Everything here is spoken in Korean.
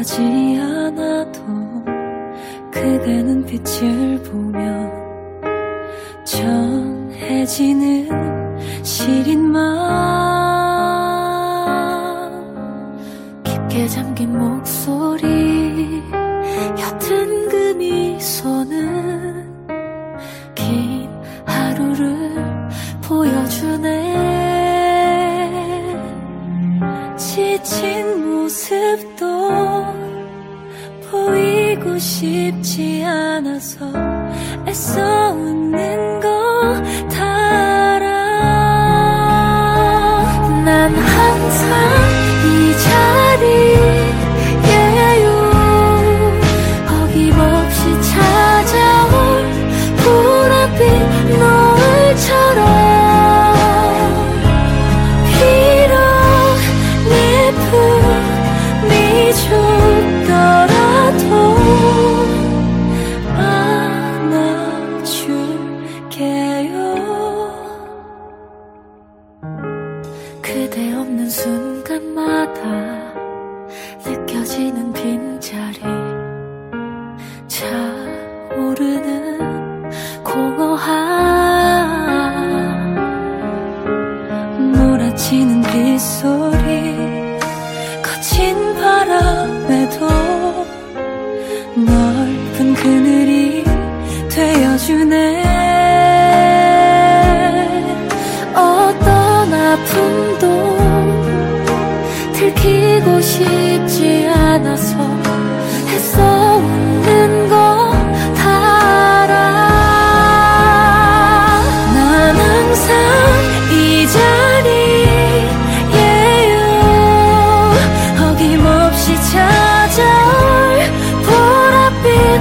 말하지 않아도 그대는 빛을 보며 전해지는 시린 마음 지친 모습도 보이고 싶지 않아서 애써 웃는 품이 좁더라도 안아줄게요. 그대 없는 순간마다 느껴지는 빈자리. 차오르는 공허함. 몰아치는 빗소리 들키고 싶지 않아서 애써 웃는 거다 알아 난 항상 이 자리에요. 어김없이 찾아올 보랏빛